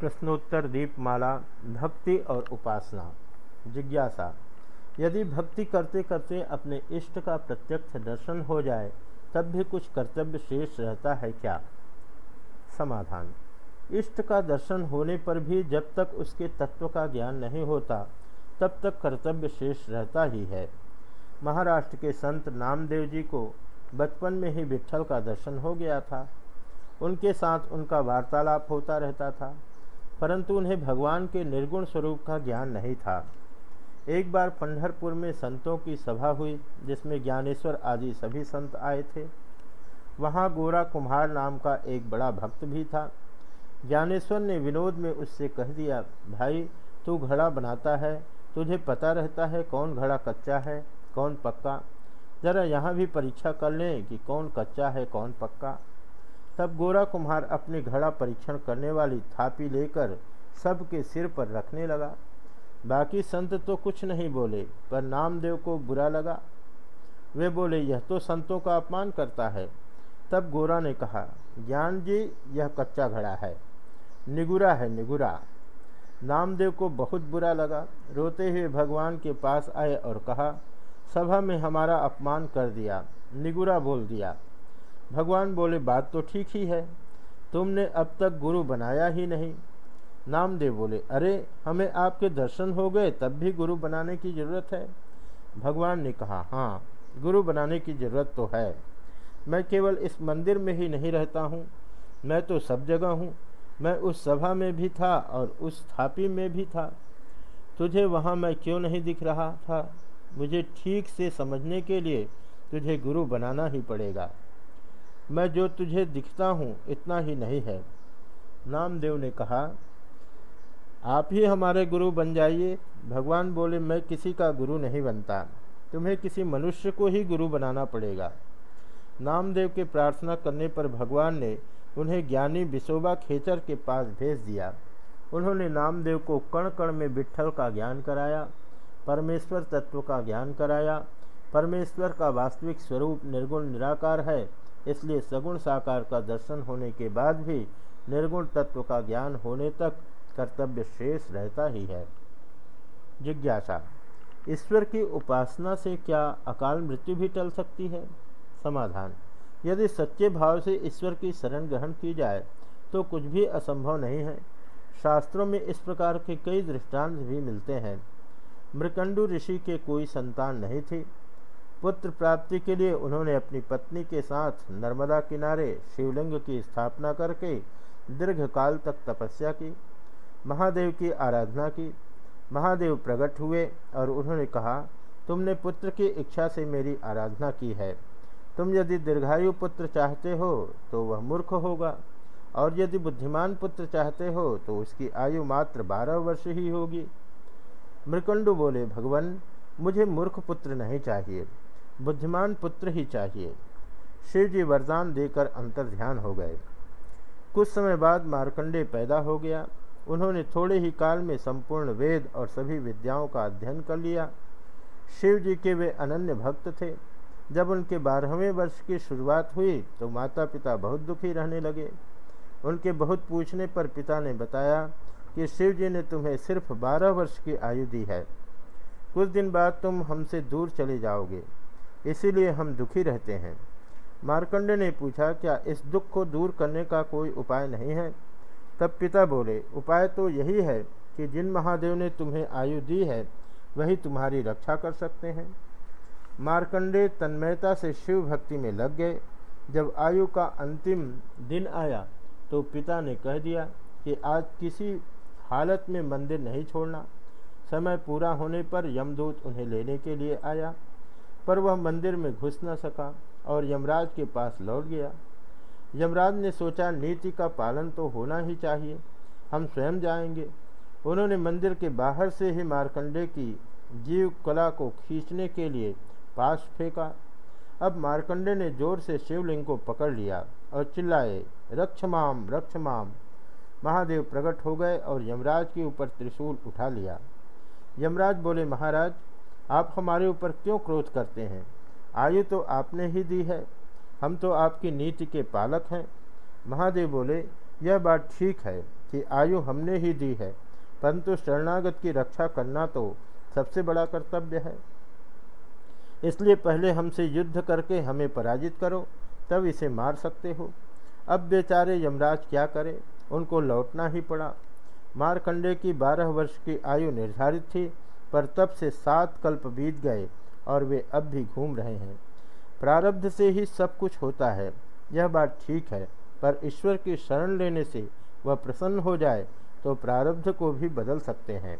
प्रश्नोत्तर, दीपमाला, भक्ति और उपासना। जिज्ञासा। यदि भक्ति करते करते अपने इष्ट का प्रत्यक्ष दर्शन हो जाए, तब भी कुछ कर्तव्य शेष रहता है क्या? समाधान। इष्ट का दर्शन होने पर भी जब तक उसके तत्व का ज्ञान नहीं होता, तब तक कर्तव्य शेष रहता ही है। महाराष्ट्र के संत नामदेव जी को बचपन में ही विठल का दर्शन हो गया था। उनके साथ उनका वार्तालाप होता रहता था। परंतु उन्हें भगवान के निर्गुण स्वरूप का ज्ञान नहीं था। एक बार पंढरपुर में संतों की सभा हुई, जिसमें ज्ञानेश्वर आदि सभी संत आए थे। वहाँ गोरा कुम्हार नाम का एक बड़ा भक्त भी था। ज्ञानेश्वर ने विनोद में उससे कह दिया, भाई, तू घड़ा बनाता है, तुझे पता रहता है कौन घड़ा कच्चा है, कौन पक्का। ज़रा यहाँ भी परीक्षा कर लें कि कौन कच्चा है, कौन पक्का। तब गोरा कुम्हार अपने घड़ा परीक्षण करने वाली थापी लेकर सबके सिर पर रखने लगा। बाकी संत तो कुछ नहीं बोले, पर नामदेव को बुरा लगा। वे बोले, यह तो संतों का अपमान करता है। तब गोरा ने कहा, ज्ञान जी, यह कच्चा घड़ा है। निगुरा है निगुरा। नामदेव को बहुत बुरा लगा। रोते हुए भगवान के पास आए और कहा, सभा में हमारा अपमान कर दिया, निगुरा बोल दिया। भगवान बोले, बात तो ठीक ही है। तुमने अब तक गुरु बनाया ही नहीं। नामदेव बोले, अरे, हमें आपके दर्शन हो गए, तब भी गुरु बनाने की ज़रूरत है? भगवान ने कहा हाँ गुरु बनाने की ज़रूरत तो है। मैं केवल इस मंदिर में ही नहीं रहता हूँ। मैं तो सब जगह हूँ। मैं उस सभा में भी था और उस थापी में भी था। तुझे वहाँ मैं क्यों नहीं दिख रहा था? मुझे ठीक से समझने के लिए तुझे गुरु बनाना ही पड़ेगा। मैं जो तुझे दिखता हूँ, इतना ही नहीं है। नामदेव ने कहा, आप ही हमारे गुरु बन जाइए। भगवान बोले, मैं किसी का गुरु नहीं बनता। तुम्हें किसी मनुष्य को ही गुरु बनाना पड़ेगा। नामदेव के प्रार्थना करने पर भगवान ने उन्हें ज्ञानी विशोबा खेचर के पास भेज दिया। उन्होंने नामदेव को कण कण में विठल का ज्ञान कराया, परमेश्वर तत्व का ज्ञान कराया। परमेश्वर का वास्तविक स्वरूप निर्गुण निराकार है। इसलिए सगुण साकार का दर्शन होने के बाद भी निर्गुण तत्व का ज्ञान होने तक कर्तव्य शेष रहता ही है। जिज्ञासा, ईश्वर की उपासना से क्या अकाल मृत्यु भी टल सकती है? समाधान, यदि सच्चे भाव से ईश्वर की शरण ग्रहण की जाए तो कुछ भी असंभव नहीं है। शास्त्रों में इस प्रकार के कई दृष्टांत भी मिलते हैं। मृकंडू ऋषि के कोई संतान नहीं थी। पुत्र प्राप्ति के लिए उन्होंने अपनी पत्नी के साथ नर्मदा किनारे शिवलिंग की स्थापना करके दीर्घ काल तक तपस्या की, महादेव की आराधना की। महादेव प्रकट हुए और उन्होंने कहा, तुमने पुत्र की इच्छा से मेरी आराधना की है। तुम यदि दीर्घायु पुत्र चाहते हो तो वह मूर्ख होगा। और यदि बुद्धिमान पुत्र चाहते हो तो उसकी आयु मात्र बारह वर्ष ही होगी। मृकंडु बोले, भगवान, मुझे मूर्ख पुत्र नहीं चाहिए। बुद्धिमान पुत्र ही चाहिए। शिव जी वरदान देकर अंतर ध्यान हो गए। कुछ समय बाद मार्कंडे पैदा हो गया। उन्होंने थोड़े ही काल में संपूर्ण वेद और सभी विद्याओं का अध्ययन कर लिया। शिव जी के वे अनन्य भक्त थे। जब उनके बारहवें वर्ष की शुरुआत हुई तो माता पिता बहुत दुखी रहने लगे। उनके बहुत पूछने पर पिता ने बताया कि शिव जी ने तुम्हें सिर्फ़ बारह वर्ष की आयु दी है। कुछ दिन बाद तुम हमसे दूर चले जाओगे। इसीलिए हम दुखी रहते हैं। मार्कंडे ने पूछा, क्या इस दुख को दूर करने का कोई उपाय नहीं है? तब पिता बोले, उपाय तो यही है कि जिन महादेव ने तुम्हें आयु दी है, वही तुम्हारी रक्षा कर सकते हैं। मार्कंडे तन्मयता से शिव भक्ति में लग गए। जब आयु का अंतिम दिन आया तो पिता ने कह दिया कि आज किसी हालत में मंदिर नहीं छोड़ना। समय पूरा होने पर यमदूत उन्हें लेने के लिए आया। पर वह मंदिर में घुस न सका और यमराज के पास लौट गया। यमराज ने सोचा, नीति का पालन तो होना ही चाहिए, हम स्वयं जाएँगे। उन्होंने मंदिर के बाहर से ही मारकंडे की जीव कला को खींचने के लिए पास फेंका। अब मारकंडे ने ज़ोर से शिवलिंग को पकड़ लिया और चिल्लाए रक्षमाम रक्षमाम महादेव प्रकट हो गए और यमराज के ऊपर त्रिशूल उठा लिया। यमराज बोले, महाराज आप हमारे ऊपर क्यों क्रोध करते हैं? आयु तो आपने ही दी है। हम तो आपकी नीति के पालक हैं। महादेव बोले, यह बात ठीक है कि आयु हमने ही दी है, परंतु शरणागत की रक्षा करना तो सबसे बड़ा कर्तव्य है। इसलिए पहले हमसे युद्ध करके हमें पराजित करो, तब इसे मार सकते हो। अब बेचारे यमराज क्या करें? उनको लौटना ही पड़ा। मारकंडे की बारह वर्ष की आयु निर्धारित थी पर तब से सात कल्प बीत गए और वे अब भी घूम रहे हैं। प्रारब्ध से ही सब कुछ होता है। यह बात ठीक है, पर ईश्वर की शरण लेने से वह प्रसन्न हो जाए तो प्रारब्ध को भी बदल सकते हैं।